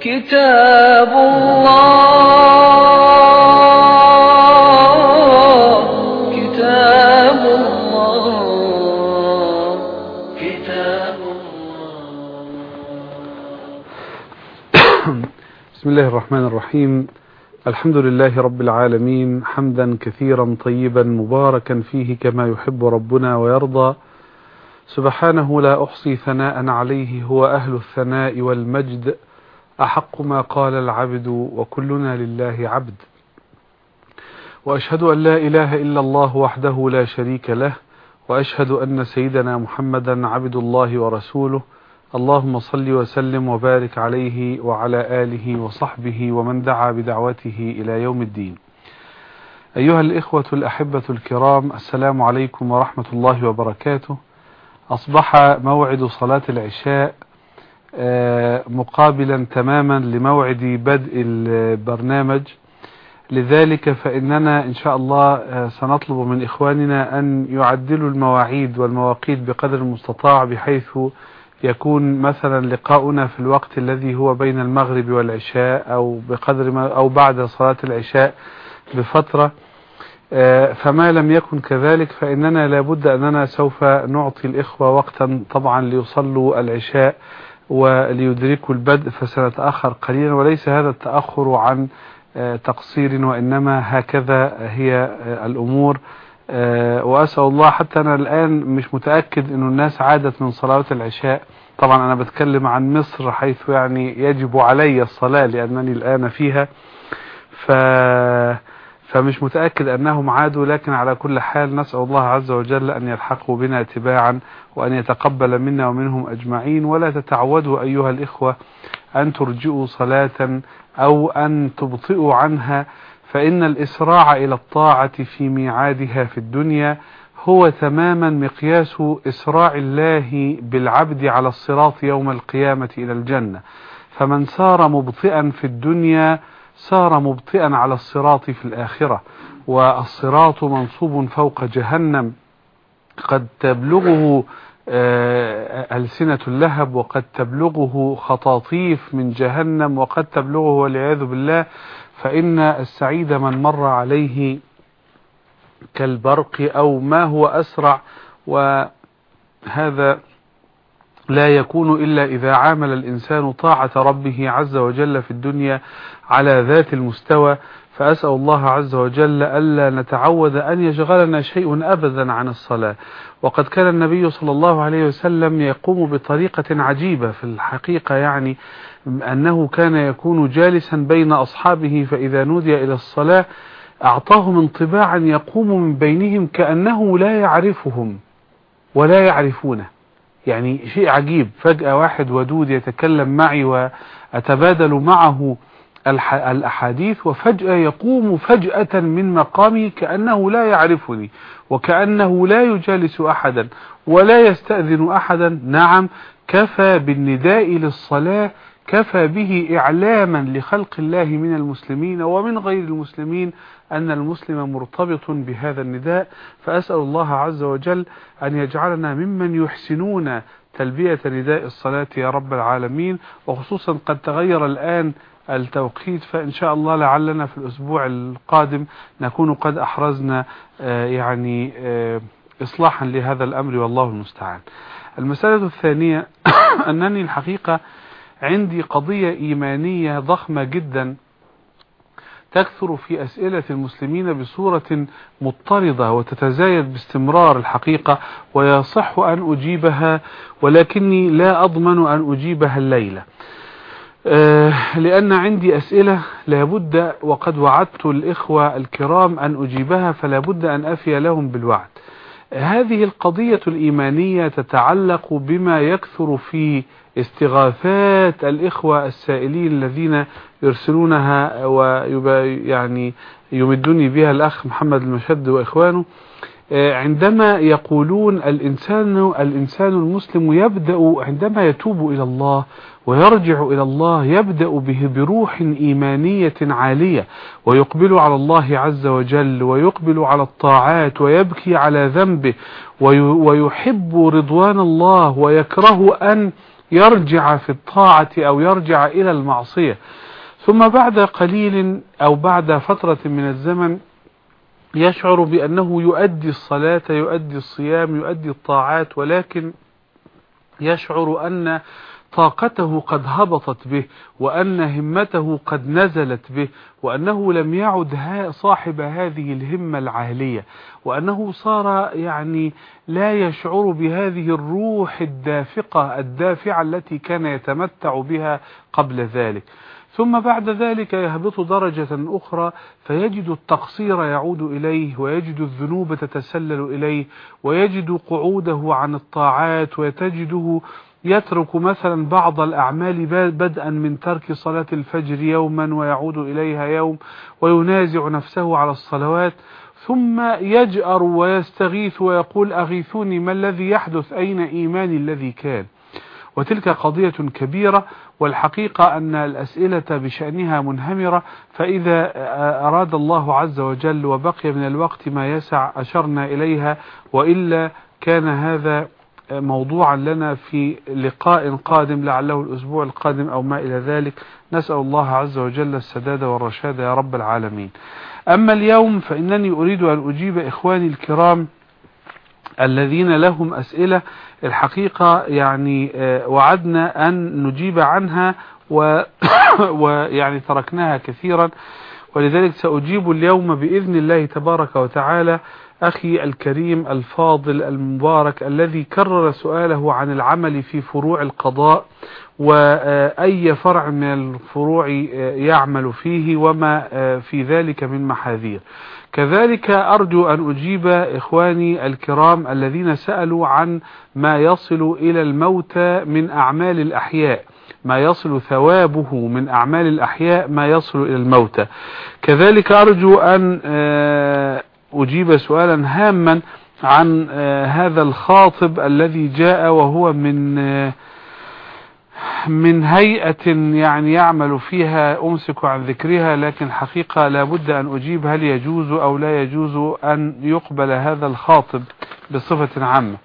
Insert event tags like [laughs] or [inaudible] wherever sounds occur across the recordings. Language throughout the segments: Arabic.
كتاب الله. كتاب الله. كتاب الله بسم الله الرحمن الرحيم. الحمد لله رب العالمين. حمدا كثيرا طيبا مباركا فيه كما يحب ربنا ويرضى. سبحانه لا أحصي ثناء عليه هو أهل الثناء والمجد. أحق ما قال العبد وكلنا لله عبد. وأشهد أن لا إله إلا الله وحده لا شريك له وأشهد أن سيدنا محمدا عبد الله ورسوله. اللهم صل وسلم وبارك عليه وعلى آله وصحبه ومن دعا بدعوته إلى يوم الدين. أيها الإخوة الأحبة الكرام السلام عليكم ورحمة الله وبركاته. أصبح موعد صلاة العشاء آه، مقابلا تماما لموعد بدء البرنامج. لذلك فإننا إن شاء الله آه، سنطلب من إخواننا أن يعدلوا المواعيد والمواقيت بقدر المستطاع بحيث يكون مثلا لقاؤنا في الوقت الذي هو بين المغرب والعشاء أو بقدر ما أو بعد صلاة العشاء بفترة. آه، فما لم يكن كذلك فإننا لابد أننا سوف نعطي الإخوة وقتا طبعا ليصلوا العشاء. وليدركوا البدء فسنتأخر قليلا وليس هذا التأخر عن آه، تقصير وإنما هكذا هي آه، الأمور. آه، وأسأل الله حتى أنا الآن مش متأكد أن الناس عادت من صلاة العشاء. طبعا أنا بتكلم عن مصر حيث يعني يجب علي الصلاة لأنني الآن فيها. فأسأل فمش متأكد أنهم عادوا لكن على كل حال نسأل الله عز وجل أن يلحقوا بنا تباعا وأن يتقبل منا ومنهم أجمعين. ولا تتعودوا أيها الإخوة أن ترجئوا صلاة أو أن تبطئوا عنها فإن الإسراع إلى الطاعة في ميعادها في الدنيا هو تماما مقياس إسراع الله بالعبد على الصراط يوم القيامة إلى الجنة. فمن سار مبطئا في الدنيا سار مبطئا على الصراط في الآخرة والصراط منصوب فوق جهنم. قد تبلغه آه، ألسنة اللهب وقد تبلغه خطاطيف من جهنم وقد تبلغه والعياذ بالله. فإن السعيد من مر عليه كالبرق أو ما هو أسرع. وهذا لا يكون إلا إذا عامل الإنسان طاعة ربه عز وجل في الدنيا على ذات المستوى. فأسأل الله عز وجل ألا نتعود أن يشغلنا شيء أبدا عن الصلاة. وقد كان النبي صلى الله عليه وسلم يقوم بطريقة عجيبة في الحقيقة يعني أنه كان يكون جالسا بين أصحابه فإذا نودي إلى الصلاة أعطاهم انطباعا يقوم من بينهم كأنه لا يعرفهم ولا يعرفونه. يعني شيء عجيب. فجأة واحد ودود يتكلم معي وأتبادل معه الأحاديث وفجأة يقوم فجأة من مقامي كأنه لا يعرفني وكأنه لا يجالس أحدا ولا يستأذن أحدا. نعم كفى بالنداء للصلاة كفى به إعلاما لخلق الله من المسلمين ومن غير المسلمين أن المسلم مرتبط بهذا النداء. فأسأل الله عز وجل أن يجعلنا ممن يحسنون تلبية نداء الصلاة يا رب العالمين. وخصوصا قد تغير الآن التوقيت فإن شاء الله لعلنا في الأسبوع القادم نكون قد أحرزنا آه، يعني آه، إصلاحا لهذا الأمر والله المستعان. المسألة الثانية [coughs] أنني الحقيقة عندي قضية إيمانية ضخمة جدا تكثر في أسئلة المسلمين بصورة مضطردة وتتزايد باستمرار الحقيقة ويصح أن أجيبها ولكني لا أضمن أن أجيبها الليلة. آه، لأن عندي أسئلة لابد وقد وعدت الإخوة الكرام أن أجيبها فلابد أن أفي لهم بالوعد. هذه القضية الإيمانية تتعلق بما يكثر في استغاثات الإخوة السائلين الذين يرسلونها ويعني يمدني بها الأخ محمد المشد وإخوانه. آه، عندما يقولون الإنسان, الإنسان المسلم يبدأ عندما يتوب إلى الله ويرجع إلى الله يبدأ به بروح إيمانية عالية ويقبل على الله عز وجل ويقبل على الطاعات ويبكي على ذنبه ويحب رضوان الله ويكره أن يرجع في الطاعة أو يرجع إلى المعصية. ثم بعد قليل أو بعد فترة من الزمن يشعر بأنه يؤدي الصلاة يؤدي الصيام يؤدي الطاعات ولكن يشعر أن طاقته قد هبطت به وأن همته قد نزلت به وأنه لم يعد صاحب هذه الهمة العالية وأنه صار يعني لا يشعر بهذه الروح الدافقة الدافعة التي كان يتمتع بها قبل ذلك. ثم بعد ذلك يهبط درجة أخرى فيجد التقصير يعود إليه ويجد الذنوب تتسلل إليه ويجد قعوده عن الطاعات وتجده يترك مثلا بعض الأعمال بدءا من ترك صلاة الفجر يوما ويعود إليها يوم وينازع نفسه على الصلوات ثم يجأر ويستغيث ويقول أغيثوني ما الذي يحدث؟ أين إيماني الذي كان؟ وتلك قضية كبيرة والحقيقة أن الأسئلة بشأنها منهمرة فإذا أراد الله عز وجل وبقي من الوقت ما يسع أشرنا إليها وإلا كان هذا موضوعا لنا في لقاء قادم لعله الأسبوع القادم أو ما إلى ذلك. نسأل الله عز وجل السداد والرشاد يا رب العالمين. أما اليوم فإنني أريد أن أجيب إخواني الكرام الذين لهم أسئلة. الحقيقة يعني آه، وعدنا أن نجيب عنها و... [coughs] ويعني تركناها كثيرا. ولذلك سأجيب اليوم بإذن الله تبارك وتعالى أخي الكريم الفاضل المبارك الذي كرر سؤاله عن العمل في فروع القضاء وأي فرع من الفروع يعمل فيه وما في ذلك من محاذير. كذلك أرجو أن أجيب إخواني الكرام الذين سألوا عن ما يصل إلى الموتى من أعمال الأحياء ما يصل ثوابه من أعمال الأحياء ما يصل إلى الموتى كذلك أرجو أن أجيب سؤالا هاما عن آه، هذا الخاطب الذي جاء وهو من آه، من هيئة يعني يعمل فيها أمسك عن ذكرها لكن حقيقة لابد أن أجيب هل يجوز أو لا يجوز أن يقبل هذا الخاطب بصفة عامة.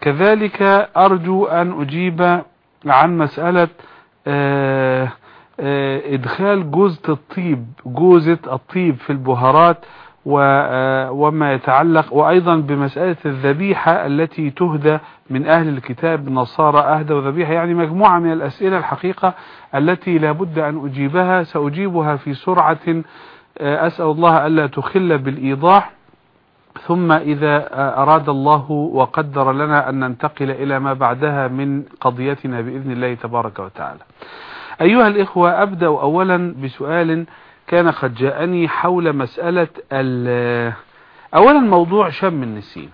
كذلك أرجو أن أجيب عن مسألة آه، إدخال جوزة الطيب جوزة الطيب في البهارات. آه، وما يتعلق وأيضا بمسألة الذبيحة التي تهدى من أهل الكتاب نصارى أهدى ذبيحة يعني مجموعة من الأسئلة الحقيقة التي لابد أن أجيبها سأجيبها في سرعة آه، أسأل الله ألا تخل بالإيضاح. ثم إذا آه، أراد الله وقدر لنا أن ننتقل إلى ما بعدها من قضيتنا بإذن الله تبارك وتعالى. أيها الإخوة أبدأ أولا بسؤال كان قد جاءني حول مسألة أولا موضوع شم النسيم.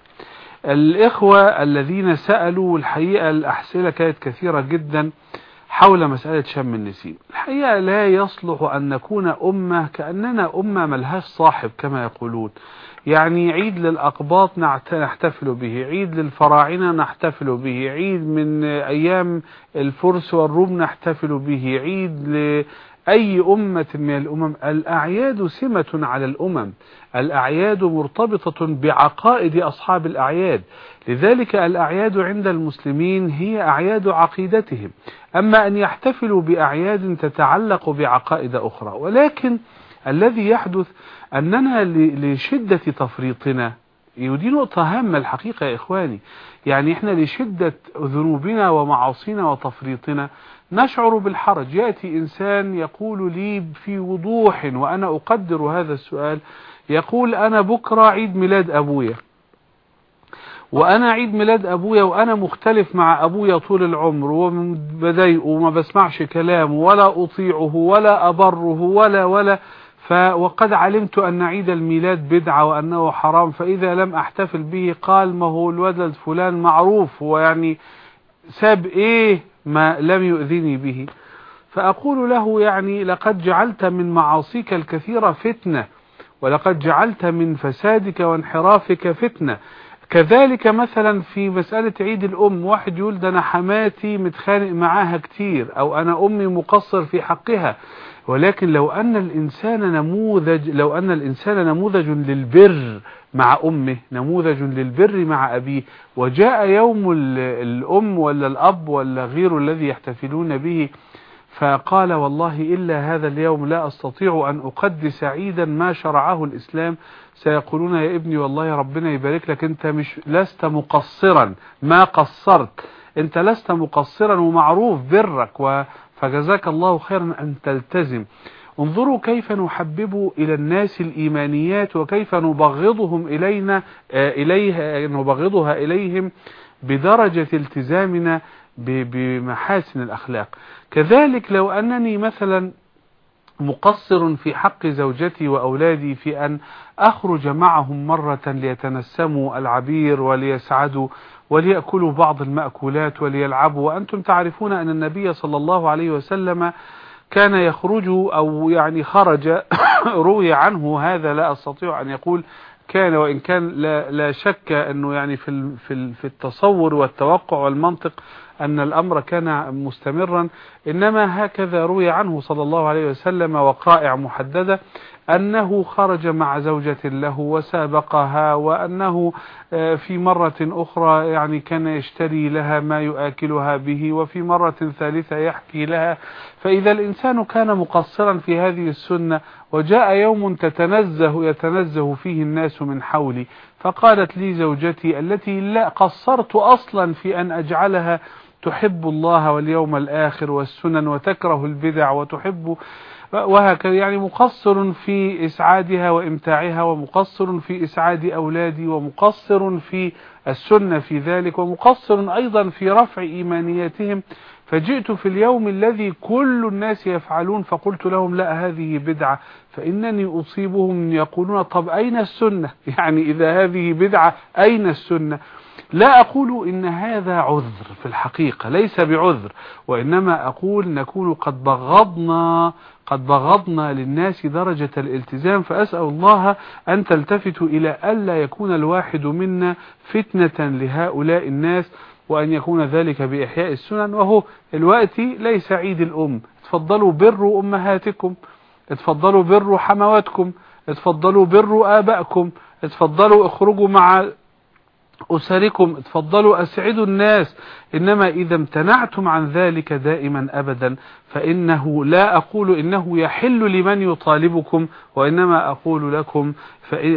الإخوة الذين سألوا والحقيقة الأحسنة كانت كثيرة جدا حول مسألة شم النسيم. الحقيقة لا يصلح أن نكون أمة كأننا أمة ملهاش صاحب كما يقولون. يعني عيد للأقباط نحتفل به عيد للفراعنة نحتفل به عيد من أيام الفرس والروم نحتفل به عيد أي أمة من الأمم؟ الأعياد سمة على الأمم. الأعياد مرتبطة بعقائد أصحاب الأعياد. لذلك الأعياد عند المسلمين هي أعياد عقيدتهم. أما أن يحتفلوا بأعياد تتعلق بعقائد أخرى. ولكن الذي يحدث أننا لشدة تفريطنا ودي نقطة هامة الحقيقة يا إخواني. يعني إحنا لشدة ذنوبنا ومعاصينا وتفريطنا نشعر بالحرج. يأتي إنسان يقول لي في وضوح وأنا أقدر هذا السؤال. يقول أنا بكرة عيد ميلاد أبويا. وأنا عيد ميلاد أبويا وأنا مختلف مع أبويا طول العمر وبضايقه وما بسمعش كلامه ولا أطيعه ولا أبره ولا ولا. ف وقد علمت أن عيد الميلاد بدعة وأنه حرام. فإذا لم أحتفل به قال ما هو الولد فلان معروف ويعني ساب إيه ما لم يؤذني به. فأقول له يعني لقد جعلت من معاصيك الكثيرة فتنة ولقد جعلت من فسادك وانحرافك فتنة. كذلك مثلا في مسألة عيد الأم واحد يقول ده أنا حماتي متخانق معاها كتير أو أنا أمي مقصر في حقها. ولكن لو أن الإنسان نموذج لو أن الإنسان نموذج للبر مع أمه نموذج للبر مع أبيه وجاء يوم الأم ولا الأب ولا غيره الذي يحتفلون به فقال والله إلا هذا اليوم لا أستطيع أن أقدس عيدا ما شرعه الإسلام. سيقولون يا ابني والله ربنا يبارك لك انت مش لست مقصرا. ما قصرت؟ انت لست مقصرا ومعروف برك و فجزاك الله خيرا أن تلتزم. انظروا كيف نحبب إلى الناس الإيمانيات وكيف نبغضهم إلينا آه، إليها نبغضها إليهم بدرجة التزامنا بمحاسن الأخلاق. كذلك لو أنني مثلا مقصر في حق زوجتي وأولادي في أن أخرج معهم مرة ليتنسموا العبير وليسعدوا وليأكلوا بعض المأكولات وليلعبوا. وأنتم تعرفون أن النبي صلى الله عليه وسلم كان يخرج أو يعني خرج [coughs] روي عنه هذا لا أستطيع أن يقول كان وإن كان لا, لا شك أنه يعني في, في, في التصور والتوقع والمنطق أن الأمر كان مستمرا إنما هكذا روي عنه صلى الله عليه وسلم وقائع محددة أنه خرج مع زوجة له وسابقها وأنه آه، في مرة أخرى يعني كان يشتري لها ما يؤكلها به وفي مرة ثالثة يحكي لها. فإذا الإنسان كان مقصرا في هذه السنة وجاء يوم تتنزه يتنزه فيه الناس من حولي فقالت لي زوجتي التي لا قصرت أصلا في أن أجعلها تحب الله واليوم الآخر والسنن وتكره البدع وتحب وهكذا يعني مقصر في إسعادها وإمتاعها ومقصر في إسعاد أولادي ومقصر في السنة في ذلك ومقصر أيضا في رفع إيمانيتهم فجئت في اليوم الذي كل الناس يفعلون فقلت لهم لا هذه بدعة. فإنني أصيبهم يقولون طب أين السنة؟ [laughs] يعني إذا هذه بدعة أين السنة؟ لا أقول إن هذا عذر في الحقيقة ليس بعذر وإنما أقول نكون قد بغضنا قد بغضنا للناس درجة الالتزام فأسأل الله أن تلتفت إلى ألا يكون الواحد منا فتنة لهؤلاء الناس وأن يكون ذلك بإحياء السنن وهو الوقت ليس عيد الأم. اتفضلوا بروا أمهاتكم اتفضلوا بروا حمواتكم اتفضلوا بروا آبائكم اتفضلوا اخرجوا مع أسركم اتفضلوا أسعدوا الناس. إنما إذا امتنعتم عن ذلك دائما أبدا فإنه لا أقول إنه يحل لمن يطالبكم وإنما أقول لكم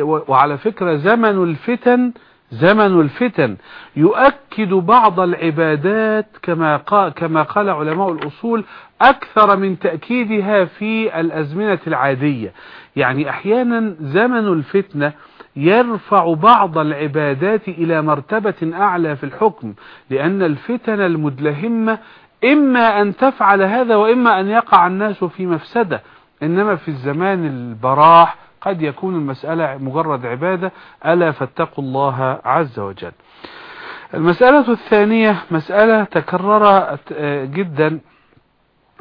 وعلى فكرة زمن الفتن زمن الفتن يؤكد بعض العبادات كما قال, كما قال علماء الأصول أكثر من تأكيدها في الأزمنة العادية. يعني أحيانا زمن الفتنة يرفع بعض العبادات إلى مرتبة أعلى في الحكم لأن الفتن المدلهمة إما أن تفعل هذا وإما أن يقع الناس في مفسدة. إنما في الزمان البراح قد يكون المسألة مجرد عبادة ألا فاتقوا الله عز وجل. المسألة الثانية مسألة تكررت جدا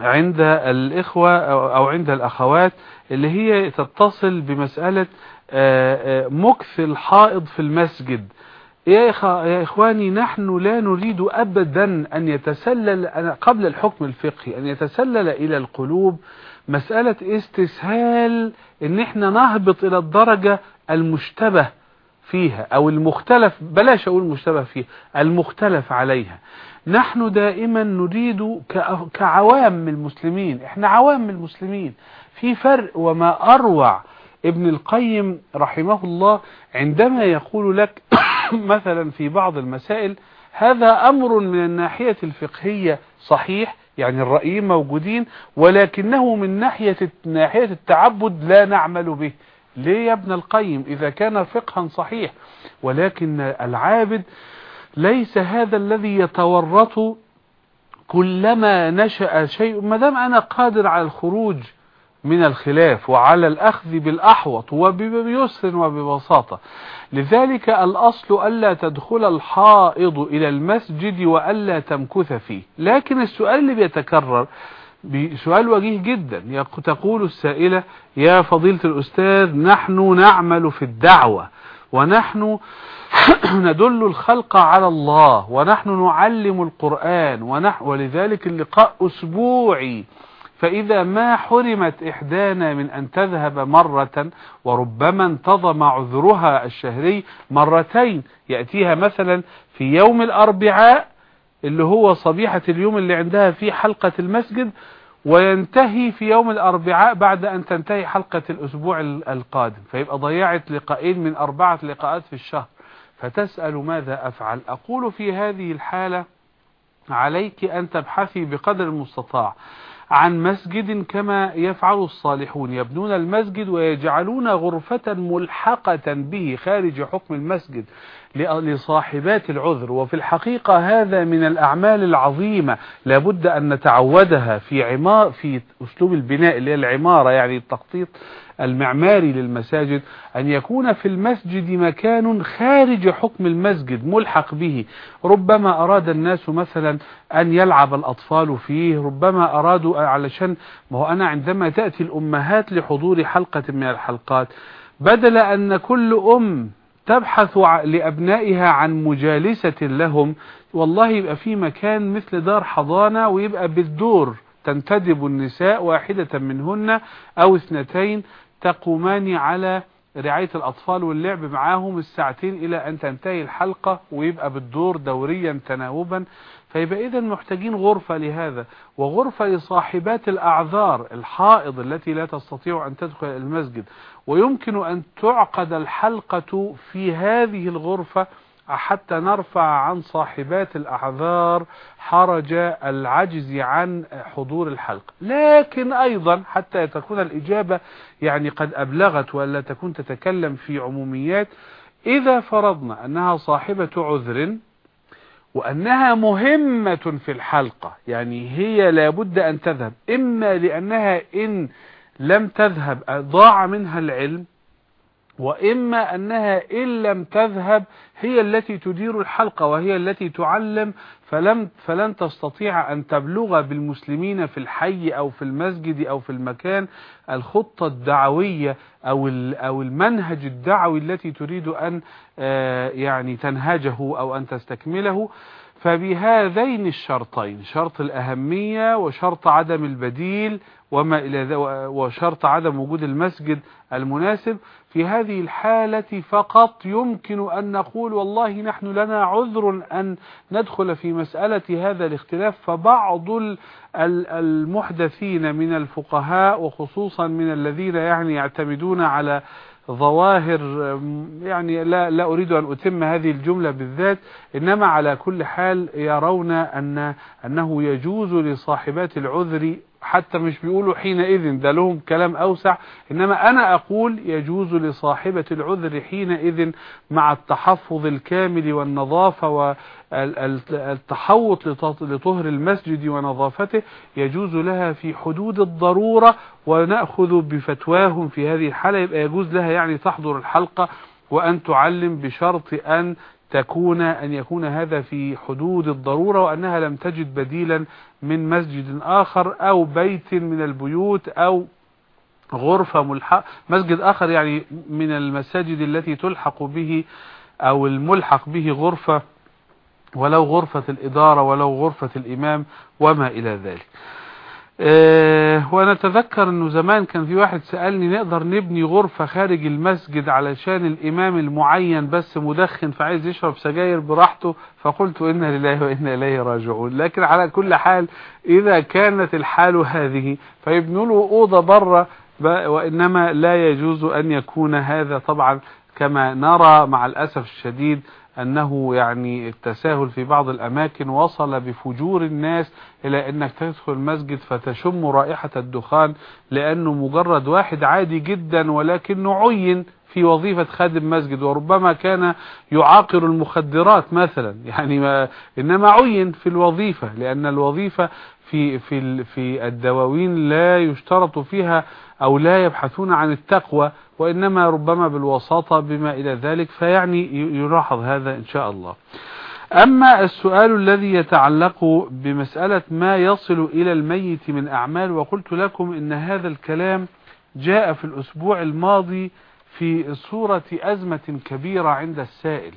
عند الإخوة أو عند الأخوات اللي هي تتصل بمسألة آه، آه، مكث الحائض في المسجد. يا إخواني نحن لا نريد أبدا أن يتسلل قبل الحكم الفقهي أن يتسلل إلى القلوب مسألة استسهال أن إحنا نهبط إلى الدرجة المشتبه فيها أو المختلف بلاش أقول مشتبه فيها المختلف عليها. نحن دائما نريد كعوام المسلمين إحنا عوام المسلمين. في فرق وما أروع ابن القيم رحمه الله عندما يقول لك [coughs] مثلا في بعض المسائل هذا أمر من الناحية الفقهية صحيح يعني الرأيين موجودين ولكنه من ناحية ناحية التعبد لا نعمل به. ليه يا ابن القيم؟ إذا كان فقها صحيح. ولكن العابد ليس هذا الذي يتورط كلما نشأ شيء. ما دام أنا قادر على الخروج من الخلاف وعلى الأخذ بالأحوط وبيسر وببساطة. لذلك الأصل ألا تدخل الحائض إلى المسجد وألا تمكث فيه. لكن السؤال اللي بيتكرر سؤال وجيه جدا. تقول السائلة يا فضيلة الأستاذ نحن نعمل في الدعوة ونحن [clears throat] ندل الخلق على الله ونحن نعلم القرآن ونحن ولذلك اللقاء أسبوعي. فإذا ما حرمت إحدانا من أن تذهب مرة وربما انتظم عذرها الشهري مرتين يأتيها مثلا في يوم الأربعاء اللي هو صبيحة اليوم اللي عندها في حلقة المسجد وينتهي في يوم الأربعاء بعد أن تنتهي حلقة الأسبوع القادم. فيبقى ضيعت لقائين من أربعة لقاءات في الشهر. فتسأل ماذا أفعل؟ أقول في هذه الحالة عليك أن تبحثي بقدر المستطاع. عن مسجد كما يفعل الصالحون. يبنون المسجد ويجعلون غرفة ملحقة به خارج حكم المسجد لصاحبات العذر. وفي الحقيقة هذا من الأعمال العظيمة. لابد أن نتعودها في عمار في أسلوب البناء اللي هي العمارة يعني التخطيط المعماري للمساجد أن يكون في المسجد مكان خارج حكم المسجد ملحق به. ربما أراد الناس مثلا أن يلعب الأطفال فيه ربما أرادوا علشان ما هو أنا عندما تأتي الأمهات لحضور حلقة من الحلقات بدل أن كل أم تبحث لأبنائها عن مجالسة لهم والله يبقى في مكان مثل دار حضانة ويبقى بالدور تنتدب النساء واحدة منهن أو اثنتين تقومان على رعاية الأطفال واللعب معاهم الساعتين إلى أن تنتهي الحلقة ويبقى بالدور دوريا تناوبا. فيبقى إذا محتاجين غرفة لهذا وغرفة لصاحبات الأعذار الحائض التي لا تستطيع أن تدخل المسجد. ويمكن أن تعقد الحلقة في هذه الغرفة حتى نرفع عن صاحبات الأعذار حرج العجز عن حضور الحلقة لكن أيضا حتى تكون الإجابة يعني قد أبلغت ولا تكون تتكلم في عموميات إذا فرضنا أنها صاحبة عذر وأنها مهمة في الحلقة يعني هي لابد أن تذهب إما لأنها إن لم تذهب ضاع منها العلم وإما أنها إن لم تذهب هي التي تدير الحلقة وهي التي تعلم فلم فلن تستطيع أن تبلغ بالمسلمين في الحي أو في المسجد أو في المكان الخطة الدعوية أو أو المنهج الدعوي التي تريد أن آه، يعني تنهجه أو أن تستكمله. فبهذين الشرطين شرط الأهمية وشرط عدم البديل وما إلى وشرط عدم وجود المسجد المناسب. في هذه الحالة فقط يمكن أن نقول والله نحن لنا عذر أن ندخل في مسألة هذا الاختلاف فبعض المحدثين من الفقهاء وخصوصا من الذين يعني يعتمدون على ظواهر يعني لا, لا أريد أن أتم هذه الجملة بالذات إنما على كل حال يرون أن أنه يجوز لصاحبات العذر حتى مش بيقولوا حينئذ ده لهم كلام أوسع إنما أنا أقول يجوز لصاحبة العذر حينئذ مع التحفظ الكامل والنظافة والتحوط لطهر المسجد ونظافته يجوز لها في حدود الضرورة ونأخذ بفتواهم في هذه الحالة يبقى يجوز لها يعني تحضر الحلقة وأن تعلم بشرط أن تكون أن يكون هذا في حدود الضرورة وأنها لم تجد بديلا من مسجد آخر أو بيت من البيوت أو غرفة ملحق مسجد آخر يعني من المساجد التي تلحق به أو الملحق به غرفة ولو غرفة الإدارة ولو غرفة الإمام وما إلى ذلك. آه، وأنا أتذكر إنه زمان كان في واحد سألني نقدر نبني غرفة خارج المسجد علشان الإمام المعين بس مدخن فعايز يشرب سجاير براحته؟ فقلت إنا لله وإنا إليه راجعون. لكن على كل حال إذا كانت الحال هذه فيبنوا له أوضة بره وإنما لا يجوز أن يكون هذا طبعا كما نرى مع الأسف الشديد أنه يعني التساهل في بعض الأماكن وصل بفجور الناس إلى أنك تدخل مسجد فتشم رائحة الدخان لأنه مجرد واحد عادي جدا ولكنه عين في وظيفة خادم مسجد وربما كان يعاقر المخدرات مثلا. يعني ما إنما عين في الوظيفة لأن الوظيفة في في في الدواوين لا يشترط فيها أو لا يبحثون عن التقوى وإنما ربما بالوساطة بما إلى ذلك فيعني يلاحظ هذا إن شاء الله. أما السؤال الذي يتعلق بمسألة ما يصل إلى الميت من أعمال وقلت لكم إن هذا الكلام جاء في الأسبوع الماضي في صورة أزمة كبيرة عند السائل.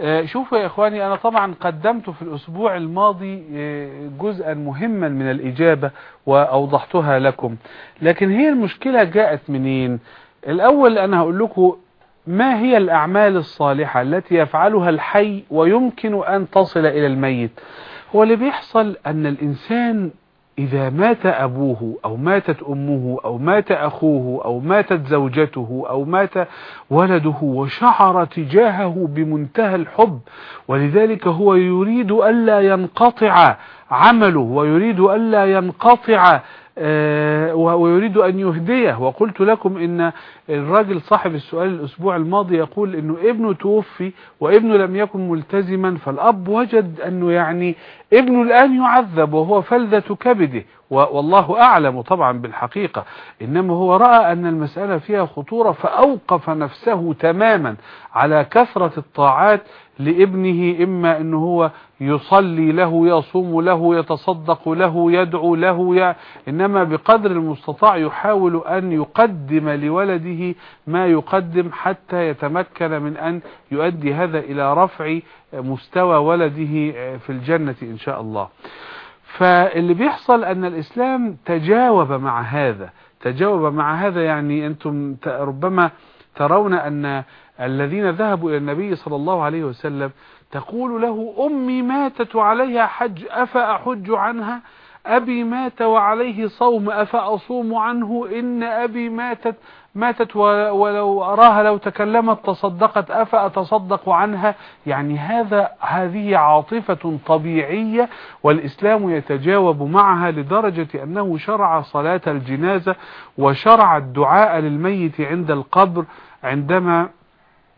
آه، شوفوا يا إخواني أنا طبعا قدمت في الأسبوع الماضي آه، جزءا مهما من الإجابة وأوضحتها لكم. لكن هي المشكلة جاءت منين؟ الأول أنا هقول لكم ما هي الأعمال الصالحة التي يفعلها الحي ويمكن أن تصل إلى الميت؟ هو اللي بيحصل أن الإنسان إذا مات أبوه أو ماتت أمه أو مات أخوه أو ماتت زوجته أو مات ولده وشعر تجاهه بمنتهى الحب ولذلك هو يريد ألا ينقطع عمله ويريد ألا ينقطع آه، ويريد أن يهديه. وقلت لكم إن الراجل صاحب السؤال الأسبوع الماضي يقول إنه ابنه توفي وابنه لم يكن ملتزما فالأب وجد أنه يعني ابنه الآن يعذب وهو فلذة كبده. والله أعلم طبعا بالحقيقة. إنما هو رأى أن المسألة فيها خطورة فأوقف نفسه تماما على كثرة الطاعات لابنه إما أنه هو يصلي له يصوم له يتصدق له يدعو له ي... إنما بقدر المستطاع يحاول أن يقدم لولده ما يقدم حتى يتمكن من أن يؤدي هذا إلى رفع مستوى ولده في الجنة إن شاء الله. فاللي بيحصل أن الإسلام تجاوب مع هذا. تجاوب مع هذا يعني أنتم ربما ترون أن الذين ذهبوا إلى النبي صلى الله عليه وسلم تقول له أمي ماتت عليها حج افاحج عنها؟ أبي مات وعليه صوم أفأصوم عنه؟ إن أبي ماتت ماتت ولو أراها لو تكلمت تصدقت أفأتصدق عنها؟ يعني هذا هذه عاطفة طبيعية والإسلام يتجاوب معها لدرجة أنه شرع صلاة الجنازة وشرع الدعاء للميت عند القبر عندما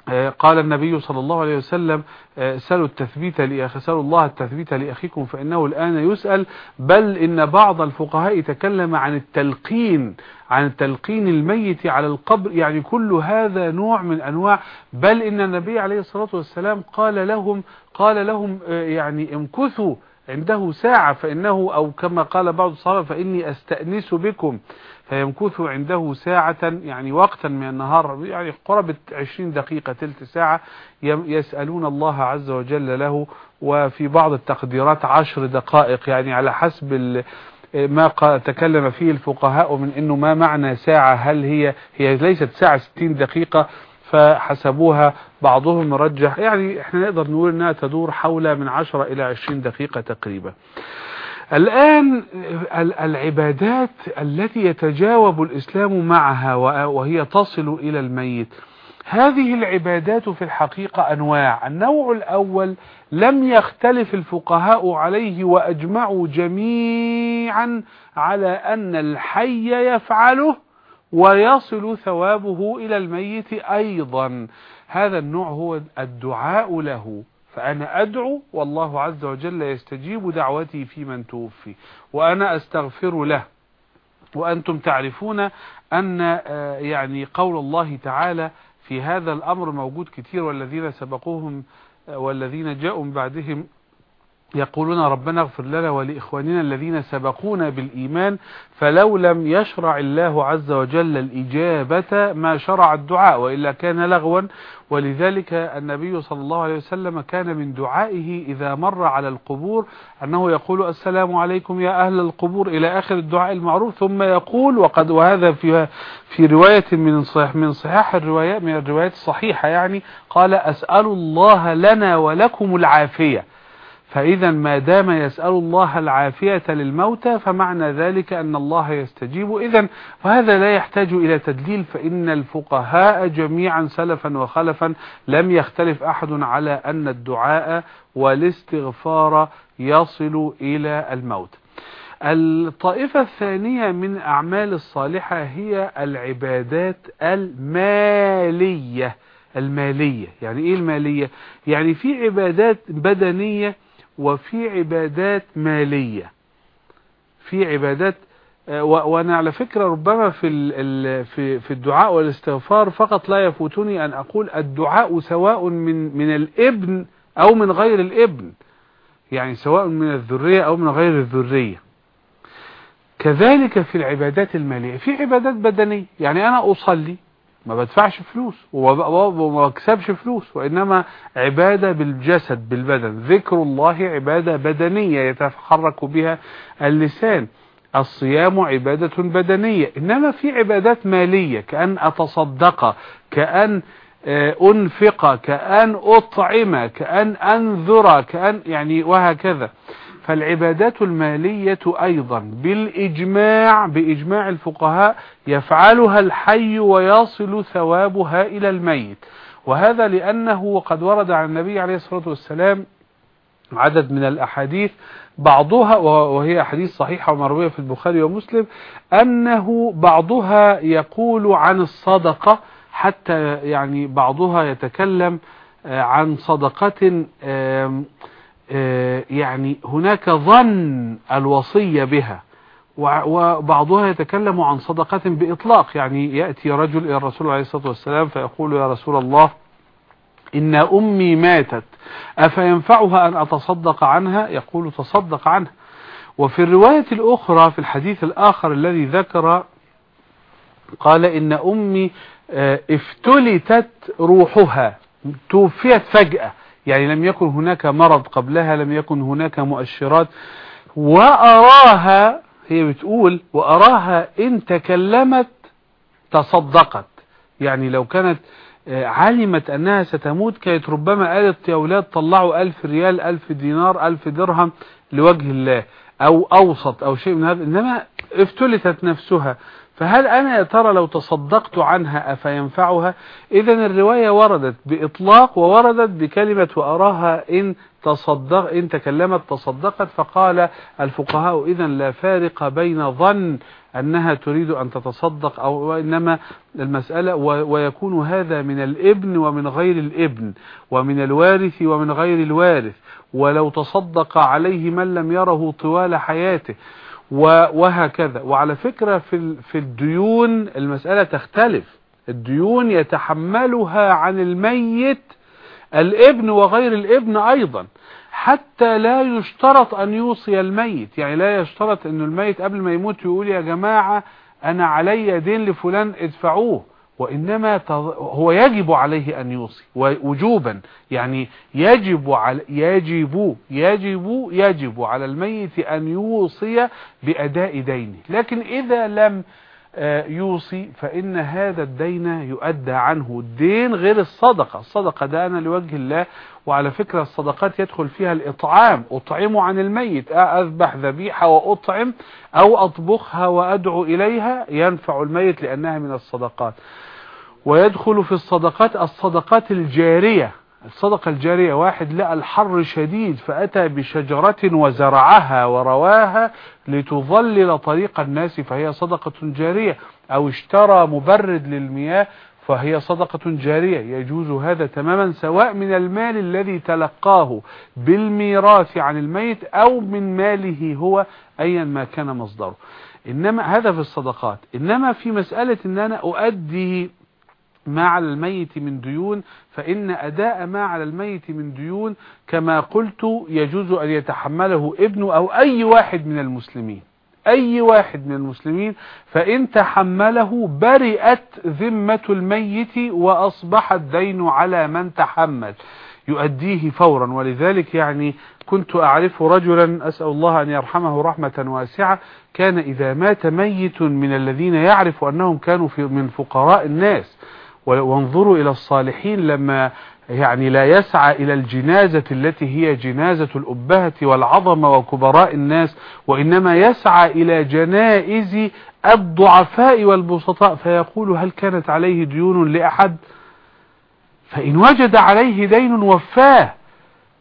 آه، قال النبي صلى الله عليه وسلم آه، سألوا التثبيت لأخي سألوا الله التثبيت لأخيكم فإنه الآن يسأل بل إن بعض الفقهاء تكلم عن التلقين عن تلقين الميت على القبر يعني كل هذا نوع من أنواع بل إن النبي عليه الصلاة والسلام قال لهم قال لهم آه، يعني امكثوا عنده ساعة فإنه أو كما قال بعض الصحابة فإني أستأنس بكم. فيمكث عنده ساعة يعني وقتا من النهار يعني قرابة 20 دقيقة تلت ساعة يسألون الله عز وجل له وفي بعض التقديرات عشر دقائق يعني على حسب ما تكلم فيه الفقهاء من إنه ما معنى ساعة هل هي هي ليست ساعة 60 دقيقة؟ فحسبوها بعضهم رجح يعني إحنا نقدر نقول إنها تدور حول من 10 إلى 20 دقيقة تقريبا. الآن العبادات التي يتجاوب الإسلام معها وهي تصل إلى الميت هذه العبادات في الحقيقة أنواع. النوع الأول لم يختلف الفقهاء عليه وأجمعوا جميعا على أن الحي يفعله ويصل ثوابه إلى الميت أيضا. هذا النوع هو الدعاء له. فأنا أدعو والله عز وجل يستجيب دعوتي في من توفي وأنا أستغفر له. وأنتم تعرفون أن آه، يعني قول الله تعالى في هذا الأمر موجود كثير والذين سبقوهم آه، والذين جاءوا بعدهم يقولون ربنا اغفر لنا ولإخواننا الذين سبقونا بالإيمان فلو لم يشرع الله عز وجل الإجابة ما شرع الدعاء وإلا كان لغوا. ولذلك النبي صلى الله عليه وسلم كان من دعائه إذا مر على القبور أنه يقول السلام عليكم يا أهل القبور إلى آخر الدعاء المعروف ثم يقول وقد وهذا في في رواية من صحيح من صحيح الروايات من الروايات الصحيحة يعني قال أسأل الله لنا ولكم العافية. فإذا ما دام يسأل الله العافية للموتى فمعنى ذلك أن الله يستجيب. إذا فهذا لا يحتاج إلى تدليل فإن الفقهاء جميعا سلفا وخلفا لم يختلف أحد على أن الدعاء والاستغفار يصل إلى الموت. الطائفة الثانية من أعمال الصالحة هي العبادات المالية. المالية يعني إيه المالية؟ يعني في عبادات بدنية وفي عبادات مالية. في عبادات آه، وأنا على فكرة ربما في في في الدعاء والاستغفار فقط لا يفوتني أن أقول الدعاء سواء من من الابن أو من غير الابن. يعني سواء من الذرية أو من غير الذرية. كذلك في العبادات المالية. في عبادات بدنية. يعني أنا أصلي. ما بدفعش فلوس وما بكسبش فلوس وإنما عبادة بالجسد بالبدن. ذكر الله عبادة بدنية يتحرك بها اللسان. الصيام عبادة بدنية. إنما في عبادات مالية كأن أتصدق كأن آه، أنفق كأن أطعم كأن أنذر كأن يعني وهكذا. فالعبادات المالية أيضا بالإجماع بإجماع الفقهاء يفعلها الحي ويصل ثوابها إلى الميت. وهذا لأنه قد ورد عن النبي عليه الصلاة والسلام عدد من الأحاديث بعضها وهي أحاديث صحيحة ومروية في البخاري ومسلم أنه بعضها يقول عن الصدقة حتى يعني بعضها يتكلم آه، عن صدقة آه، يعني هناك ظن الوصية بها. وبعضها يتكلم عن صدقة بإطلاق. يعني يأتي رجل إلى الرسول عليه الصلاة والسلام فيقول يا رسول الله إن أمي ماتت أفينفعها أن أتصدق عنها؟ يقول تصدق عنها. وفي الرواية الأخرى في الحديث الآخر الذي ذكر قال إن أمي آه، افتلتت روحها توفيت فجأة. يعني لم يكن هناك مرض قبلها لم يكن هناك مؤشرات. وأراها هي بتقول وأراها إن تكلمت تصدقت. يعني لو كانت آه، علمت أنها ستموت كانت ربما قالت يا أولاد طلعوا ألف ريال ألف دينار ألف درهم لوجه الله أو أوسط أو شيء من هذا. إنما افتلتت نفسها. فهل أنا يا ترى لو تصدقت عنها أفينفعها؟ إذا الرواية وردت بإطلاق ووردت بكلمة وأراها إن, تصدق إن تكلمت تصدقت فقال الفقهاء إذا لا فارق بين ظن أنها تريد أن تتصدق أو وإنما المسألة ويكون هذا من الإبن ومن غير الإبن ومن الوارث ومن غير الوارث. ولو تصدق عليه من لم يره طوال حياته. وهكذا. وعلى فكرة في في الديون المسألة تختلف. الديون يتحملها عن الميت الابن وغير الابن أيضا. حتى لا يشترط أن يوصي الميت. يعني لا يشترط أن الميت قبل ما يموت يقول يا جماعة أنا علي دين لفلان ادفعوه. وإنما تض... هو يجب عليه أن يوصي وجوبا يعني يجب على يجب يجب يجب على الميت أن يوصي بأداء دينه. لكن إذا لم آه، يوصي فإن هذا الدين يؤدى عنه. الدين غير الصدقة. الصدقة ده أنا لوجه الله وعلى فكرة الصدقات يدخل فيها الإطعام. أطعم عن الميت. أذبح ذبيحة وأطعم أو أطبخها وأدعو إليها ينفع الميت لأنها من الصدقات. ويدخل في الصدقات الصدقات الجارية. الصدقة الجارية واحد لقى الحر شديد فأتى بشجرة وزرعها ورواها لتظلل طريق الناس فهي صدقة جارية. أو اشترى مبرد للمياه فهي صدقة جارية. يجوز هذا تماما سواء من المال الذي تلقاه بالميراث عن الميت أو من ماله هو أيا ما كان مصدره. إنما هذا في الصدقات. إنما في مسألة أن أنا أؤدي ما على الميت من ديون فإن أداء ما على الميت من ديون كما قلت يجوز أن يتحمله ابن أو أي واحد من المسلمين. أي واحد من المسلمين فإن تحمله برئت ذمة الميت وأصبح الدين على من تحمل. يؤديه فورا ولذلك يعني كنت أعرف رجلا أسأل الله أن يرحمه رحمة واسعة كان إذا مات ميت من الذين يعرف أنهم كانوا في من فقراء الناس وانظروا إلى الصالحين لما يعني لا يسعى إلى الجنازة التي هي جنازة الأبهة والعظمة وكبراء الناس وإنما يسعى إلى جنائز الضعفاء والبسطاء. فيقول هل كانت عليه ديون لأحد؟ فإن وجد عليه دين وفاه.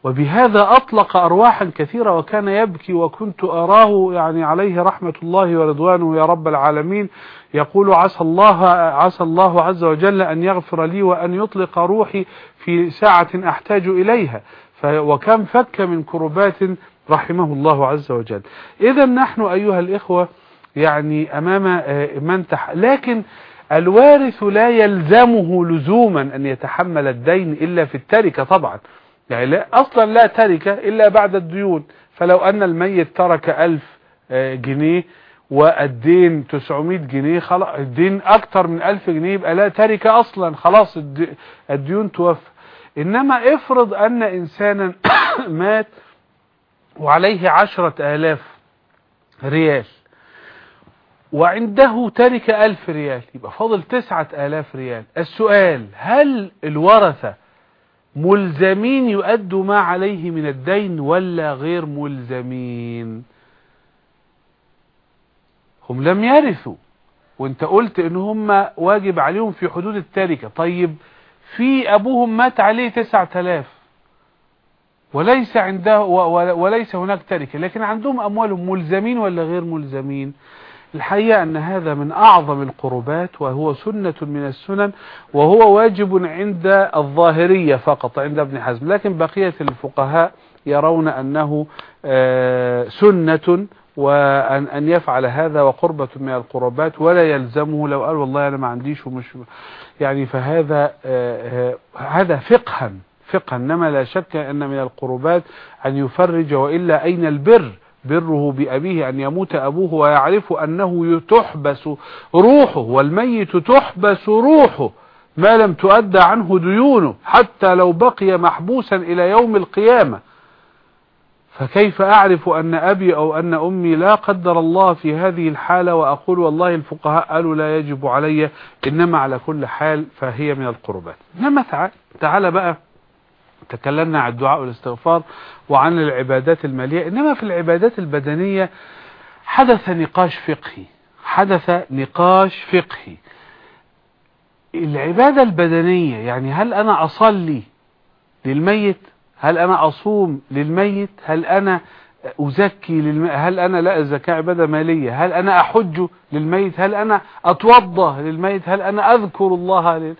وبهذا أطلق أرواحا كثيرة وكان يبكي وكنت أراه يعني عليه رحمة الله ورضوانه يا رب العالمين. يقول عسى الله, عسى الله عز وجل أن يغفر لي وأن يطلق روحي في ساعة أحتاج إليها. وكم فك من كربات رحمه الله عز وجل. إذا نحن أيها الإخوة يعني أمام آه، من تح... لكن الوارث لا يلزمه لزوما أن يتحمل الدين إلا في التركة طبعا. يعني لا أصلا لا تركة إلا بعد الديون. فلو أن الميت ترك ألف آه، جنيه والدين 900 جنيه خلاص الدين أكتر من 1000 جنيه يبقى لا تركة أصلا. خلاص الديون توفى. إنما افرض أن إنسانا [coughs] مات وعليه عشرة آلاف ريال وعنده ترك ألف ريال يبقى فاضل تسعة آلاف ريال. السؤال هل الورثة ملزمين يؤدوا ما عليه من الدين ولا غير ملزمين. هم لم يرثوا. وانت قلت إن هم واجب عليهم في حدود التركة. طيب في أبوهم مات عليه تسعة آلاف. وليس عنده وليس هناك تركة. لكن عندهم اموالهم ملزمين ولا غير ملزمين؟ الحقيقة أن هذا من أعظم القربات وهو سنة من السنن وهو واجب عند الظاهرية فقط عند ابن حزم. لكن بقية الفقهاء يرون أنه آه، سنة وأن أن يفعل هذا وقربة من القربات ولا يلزمه. لو قال والله أنا ما عنديش ومش يعني فهذا آه، آه، هذا فقها فقها. إنما لا شك أن من القربات أن يفرج وإلا أين البر؟ بره بأبيه أن يموت أبوه ويعرف أنه تحبس روحه والميت تحبس روحه ما لم تؤدى عنه ديونه حتى لو بقي محبوسا إلى يوم القيامة فكيف أعرف أن أبي أو أن أمي لا قدر الله في هذه الحالة وأقول والله الفقهاء قالوا لا يجب علي إنما على كل حال فهي من القربات إنما تعال, تعال بقى تكلمنا عن الدعاء والاستغفار وعن العبادات المالية إنما في العبادات البدنية حدث نقاش فقهي حدث نقاش فقهي. العبادة البدنية يعني هل أنا أصلي للميت؟ هل أنا أصوم للميت؟ هل أنا أزكي للم... هل أنا لا الزكاة عبادة مالية؟ هل أنا أحج للميت؟ هل أنا أتوضى للميت؟ هل أنا أذكر الله لل...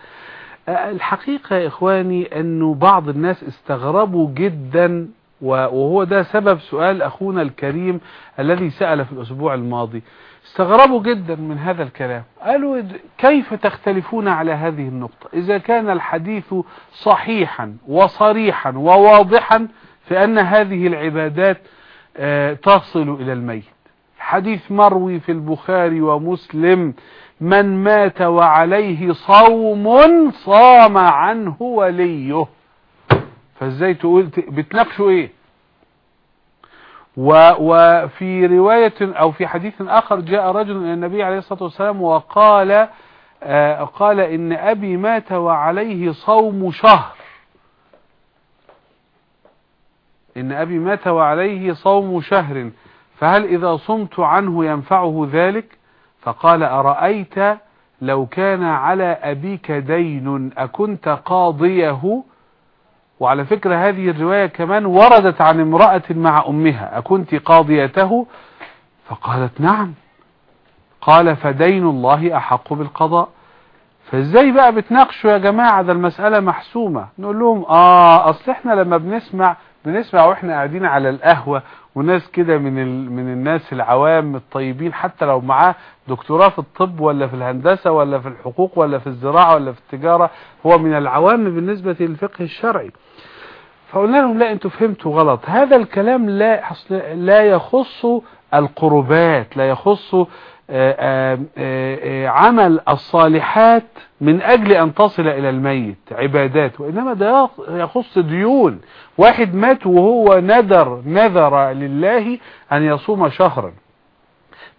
الحقيقة يا إخواني أنه بعض الناس استغربوا جدا وهو ده سبب سؤال أخونا الكريم الذي سأل في الأسبوع الماضي. استغربوا جدا من هذا الكلام. قالوا كيف تختلفون على هذه النقطة؟ إذا كان الحديث صحيحا وصريحا وواضحا في أن هذه العبادات آه، تصل إلى الميت. حديث مروي في البخاري ومسلم من مات وعليه صوم صام عنه وليه. فازاي تقول بتناقشوا إيه؟ وفي رواية أو في حديث آخر جاء رجل إلى النبي عليه الصلاة والسلام وقال آه، قال إن أبي مات وعليه صوم شهر. إن أبي مات وعليه صوم شهر. فهل إذا صمت عنه ينفعه ذلك؟ فقال أرأيت لو كان على أبيك دين أكنت قاضيه؟ وعلى فكرة هذه الرواية كمان وردت عن امرأة مع أمها أكنت قاضيته؟ فقالت نعم. قال فدين الله أحق بالقضاء. فإزاي بقى بتناقشوا يا جماعة؟ ده المسألة محسومة. نقول لهم آه أصل إحنا لما بنسمع بنسمع وإحنا قاعدين على القهوة وناس كده من ال... من الناس العوام الطيبين حتى لو معاه دكتوراه في الطب ولا في الهندسة ولا في الحقوق ولا في الزراعة ولا في التجارة هو من العوام بالنسبة للفقه الشرعي. فقلنا لهم لا أنتوا فهمتوا غلط. هذا الكلام لا لا يخص القربات لا يخص آه، آه، آه، عمل الصالحات من أجل أن تصل إلى الميت. عبادات. وإنما ده يخص ديون. واحد مات وهو نذر نذر لله أن يصوم شهرا.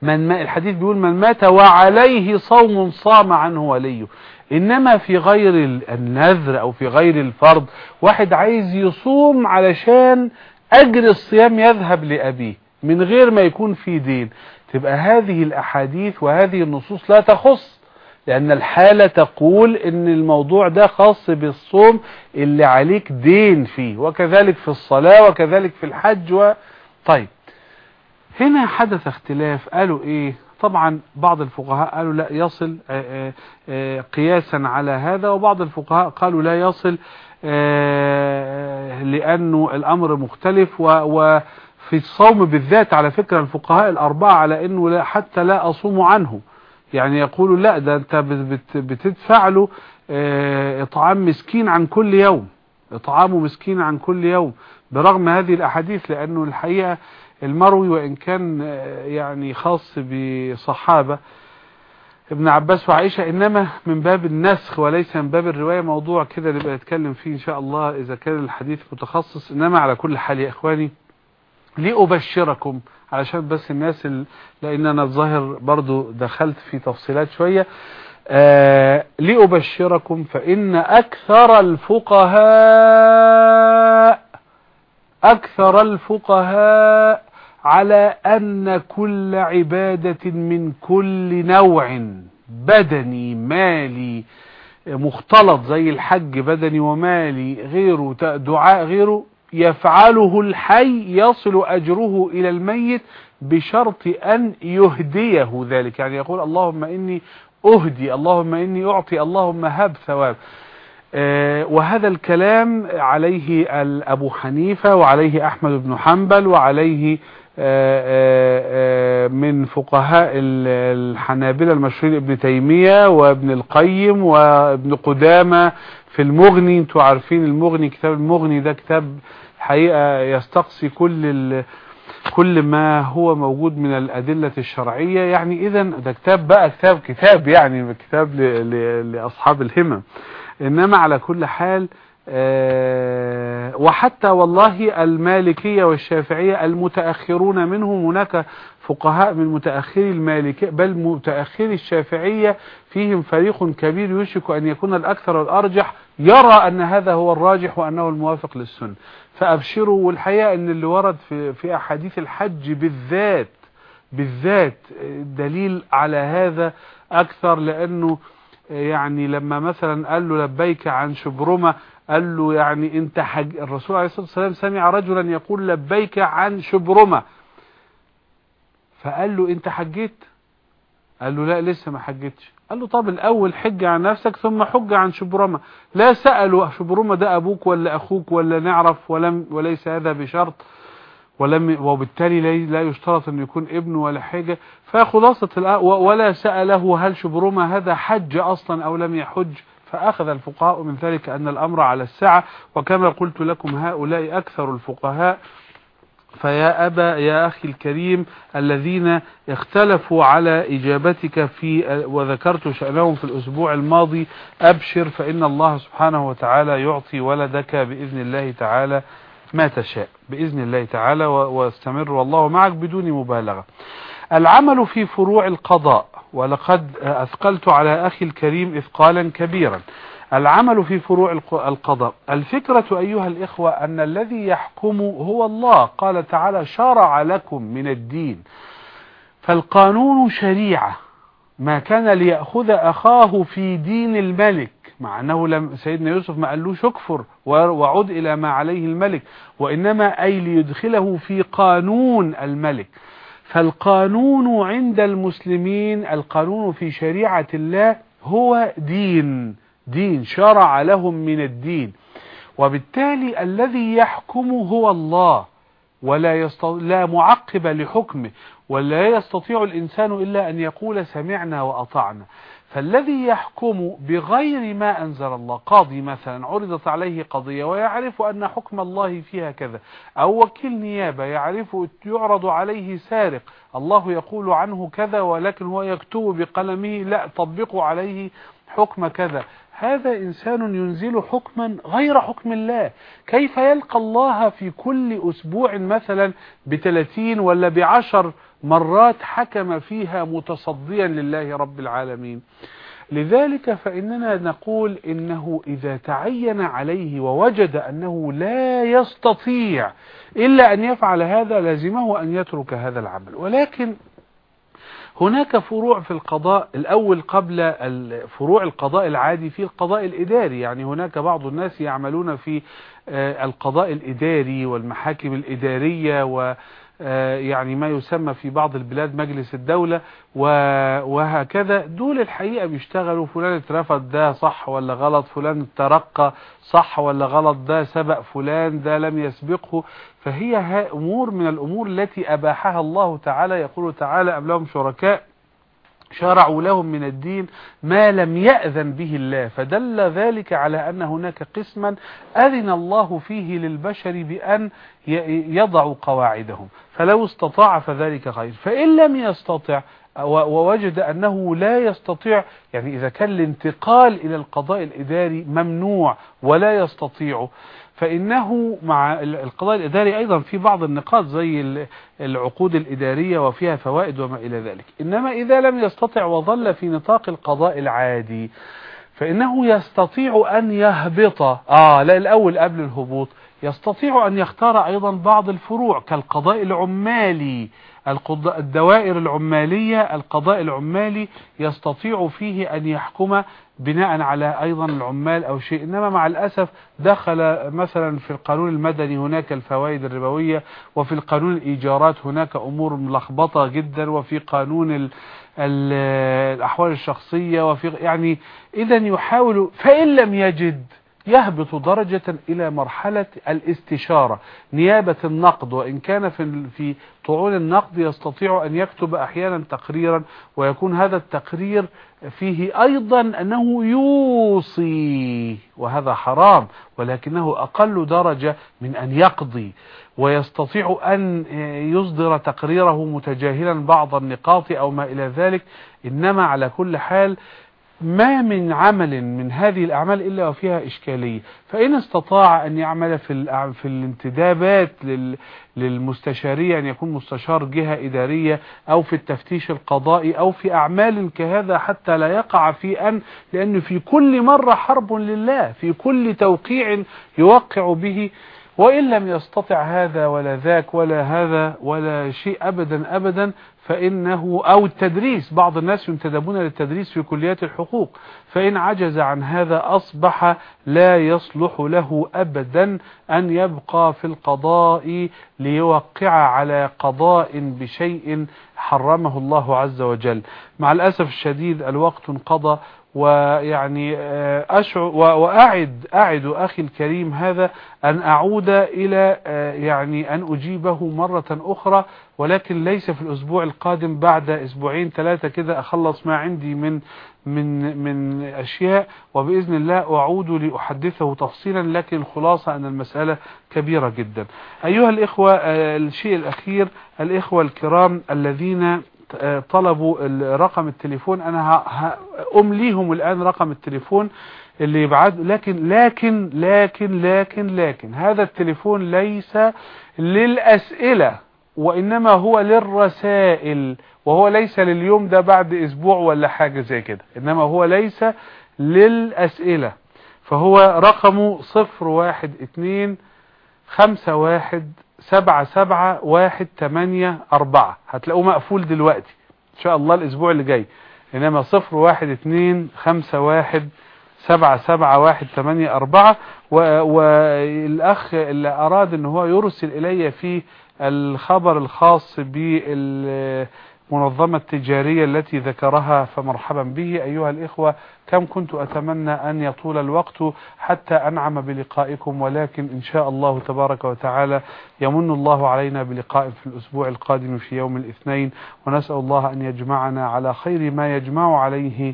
من ما الحديث بيقول من مات وعليه صوم صام عنه وليه. إنما في غير النذر أو في غير الفرض واحد عايز يصوم علشان أجر الصيام يذهب لأبيه من غير ما يكون في دين. تبقى هذه الأحاديث وهذه النصوص لا تخص لأن الحالة تقول إن الموضوع ده خاص بالصوم اللي عليك دين فيه وكذلك في الصلاة وكذلك في الحج و... طيب هنا حدث اختلاف قالوا إيه؟ طبعا بعض الفقهاء قالوا لا يصل قياسا على هذا وبعض الفقهاء قالوا لا يصل لأنه الأمر مختلف وفي الصوم بالذات على فكرة الفقهاء الأربعة على أنه حتى لا أصوم عنه. يعني يقولوا لا ده انت بتدفع له آه، إطعام مسكين عن كل يوم اطعامه مسكين عن كل يوم برغم هذه الأحاديث لأنه الحقيقة المروي وإن كان آه، يعني خاص بصحابة ابن عباس وعائشة إنما من باب النسخ وليس من باب الرواية موضوع كده نبقى نتكلم فيه إن شاء الله إذا كان الحديث متخصص إنما على كل حال يا إخواني لأبشركم. علشان بس الناس لأن أنا الظاهر برضو دخلت في تفصيلات شوية. آه، لأبشركم فإن أكثر الفقهاء أكثر الفقهاء على أن كل عبادة من كل نوع بدني مالي مختلط زي الحج بدني ومالي غيره دعاء غيره يفعله الحي يصل أجره إلى الميت بشرط أن يهديه ذلك. يعني يقول اللهم إني أهدي اللهم إني أعطي اللهم هب ثواب. آه، وهذا الكلام عليه أبو حنيفة وعليه أحمد بن حنبل وعليه آه، آه، من فقهاء الحنابلة المشهورين ابن تيمية وابن القيم وابن قدامة في المغني. أنتوا عارفين المغني كتاب المغني ده كتاب حقيقة يستقصي كل كل ما هو موجود من الأدلة الشرعية. يعني إذا ده كتاب بقى كتاب كتاب يعني كتاب لأصحاب الهمم. إنما على كل حال آه، وحتى والله المالكية والشافعية المتأخرون منهم هناك فقهاء من متأخري المالكية بل متأخري الشافعية فيهم فريق كبير يشك أن يكون الأكثر الأرجح يرى أن هذا هو الراجح وأنه الموافق للسنة. فأبشروا والحقيقة أن اللي ورد في, في أحاديث الحج بالذات بالذات دليل على هذا أكثر لأنه يعني لما مثلا قال له لبيك عن شبرمة قال له يعني أنت حج... الرسول عليه الصلاة والسلام سمع رجلا يقول لبيك عن شبرمة. فقال له أنت حجيت؟ قال له لا لسه ما حجيتش. قال له طب الأول حج عن نفسك ثم حج عن شبرمة. لا سألوا شبرمة ده أبوك ولا أخوك ولا نعرف ولم وليس هذا بشرط. ولم وبالتالي لا يشترط أن يكون ابن ولا حاجة. فخلاصة ولا سأله هل شبرمة هذا حج أصلا أو لم يحج. فأخذ الفقهاء من ذلك أن الأمر على السعة وكما قلت لكم هؤلاء أكثر الفقهاء. فيا أبا يا أخي الكريم الذين اختلفوا على إجابتك في وذكرت شأنهم في الأسبوع الماضي أبشر فإن الله سبحانه وتعالى يعطي ولدك بإذن الله تعالى ما تشاء بإذن الله تعالى واستمر والله معك بدون مبالغة. العمل في فروع القضاء ولقد أثقلت على أخي الكريم إثقالا كبيرا. العمل في فروع القضاء. الفكرة أيها الإخوة أن الذي يحكم هو الله. قال تعالى شرع لكم من الدين. فالقانون شريعة. ما كان ليأخذ أخاه في دين الملك. مع أنه لم سيدنا يوسف ما قال له اكفر وعد إلى ما عليه الملك. وإنما أي ليدخله في قانون الملك. فالقانون عند المسلمين القانون في شريعة الله هو دين. دين شرع لهم من الدين. وبالتالي الذي يحكم هو الله ولا يست... لا معقب لحكمه ولا يستطيع الإنسان إلا أن يقول سمعنا وأطعنا. فالذي يحكم بغير ما أنزل الله قاضي مثلا عرضت عليه قضية ويعرف أن حكم الله فيها كذا أو وكيل نيابة يعرف يعرض عليه سارق الله يقول عنه كذا ولكن هو يكتب بقلمه لا طبقوا عليه حكم كذا. هذا إنسان ينزل حكما غير حكم الله. كيف يلقى الله في كل أسبوع مثلا بثلاثين ولا بعشر مرات حكم فيها متصديا لله رب العالمين؟ لذلك فإننا نقول إنه إذا تعين عليه ووجد أنه لا يستطيع إلا أن يفعل هذا لازمه أن يترك هذا العمل. ولكن هناك فروع في القضاء الأول قبل فروع القضاء العادي في القضاء الإداري. يعني هناك بعض الناس يعملون في آه، القضاء الإداري والمحاكم الإدارية آه، يعني ما يسمى في بعض البلاد مجلس الدولة وهكذا. دول الحقيقة بيشتغلوا فلان اترفض ده صح ولا غلط؟ فلان ترقى صح ولا غلط؟ ده سبق فلان ده لم يسبقه. فهي أمور من الأمور التي أباحها الله تعالى يقول تعالى أم لهم شركاء؟ شرعوا لهم من الدين ما لم يأذن به الله. فدل ذلك على أن هناك قسما أذن الله فيه للبشر بأن يضعوا قواعدهم. فلو استطاع فذلك خير. فإن لم يستطع ووجد أنه لا يستطيع يعني إذا كان الانتقال إلى القضاء الإداري ممنوع ولا يستطيعه فإنه مع القضاء الإداري أيضا في بعض النقاط زي العقود الإدارية وفيها فوائد وما إلى ذلك. إنما إذا لم يستطع وظل في نطاق القضاء العادي فإنه يستطيع أن يهبط. آه لا الأول قبل الهبوط. يستطيع أن يختار أيضا بعض الفروع كالقضاء العمالي. الدوائر العمالية القضاء العمالي يستطيع فيه أن يحكم بناء على أيضا العمال أو شيء. إنما مع الأسف دخل مثلا في القانون المدني هناك الفوائد الربوية وفي القانون الإيجارات هناك أمور ملخبطة جدا وفي قانون الأحوال الشخصية وفي يعني إذا يحاول فإن لم يجد يهبط درجة إلى مرحلة الاستشارة. نيابة النقد وإن كان في في طعون النقد يستطيع أن يكتب أحيانا تقريرا ويكون هذا التقرير فيه أيضا أنه يوصي وهذا حرام ولكنه أقل درجة من أن يقضي. ويستطيع أن يصدر تقريره متجاهلا بعض النقاط أو ما إلى ذلك. إنما على كل حال ما من عمل من هذه الأعمال إلا وفيها إشكالية. فإن استطاع أن يعمل في في الانتدابات للمستشارية أن يكون مستشار جهة إدارية أو في التفتيش القضائي أو في أعمال كهذا حتى لا يقع في أن لأن في كل مرة حرب لله في كل توقيع يوقع به. وإن لم يستطع هذا ولا ذاك ولا هذا ولا شيء أبدا أبدا فإنه أو التدريس. بعض الناس ينتدبون للتدريس في كليات الحقوق. فإن عجز عن هذا أصبح لا يصلح له أبدا أن يبقى في القضاء ليوقع على قضاء بشيء حرمه الله عز وجل. مع الأسف الشديد الوقت انقضى ويعني آه، أشعر وأعد أعد أخي الكريم هذا أن أعود إلى آه، يعني أن أجيبه مرة أخرى ولكن ليس في الأسبوع القادم بعد أسبوعين ثلاثة كده أخلص ما عندي من من من أشياء وبإذن الله أعود لأحدثه تفصيلا لكن الخلاصة أن المسألة كبيرة جدا. أيها الإخوة آه، الشيء الأخير الإخوة الكرام الذين طلبوا رقم التليفون أنا أمليهم الآن رقم التليفون اللي يبعت لكن لكن لكن لكن لكن هذا التليفون ليس للأسئلة وإنما هو للرسائل وهو ليس لليوم ده بعد أسبوع ولا حاجة زي كده إنما هو ليس للأسئلة. فهو رقمه صفر واحد اتنين خمسة واحد سبعة سبعة واحد تمانية أربعة. هتلاقوه مقفول دلوقتي. إن شاء الله الأسبوع اللي جاي. إنما صفر واحد اتنين خمسة واحد سبعة سبعة واحد تمانية أربعة. والأخ اللي أراد إن هو يرسل إلي فيه الخبر الخاص بال منظمة تجارية التي ذكرها فمرحبا به. أيها الإخوة كم كنت أتمنى أن يطول الوقت حتى أنعم بلقائكم ولكن إن شاء الله تبارك وتعالى يمن الله علينا بلقاء في الأسبوع القادم في يوم الاثنين. ونسأل الله أن يجمعنا على خير ما يجمع عليه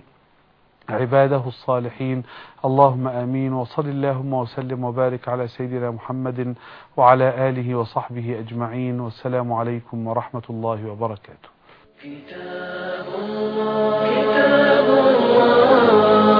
عباده الصالحين. اللهم آمين. وصل اللهم وسلم وبارك على سيدنا محمد وعلى آله وصحبه أجمعين. والسلام عليكم ورحمة الله وبركاته. كتاب الله كتاب الله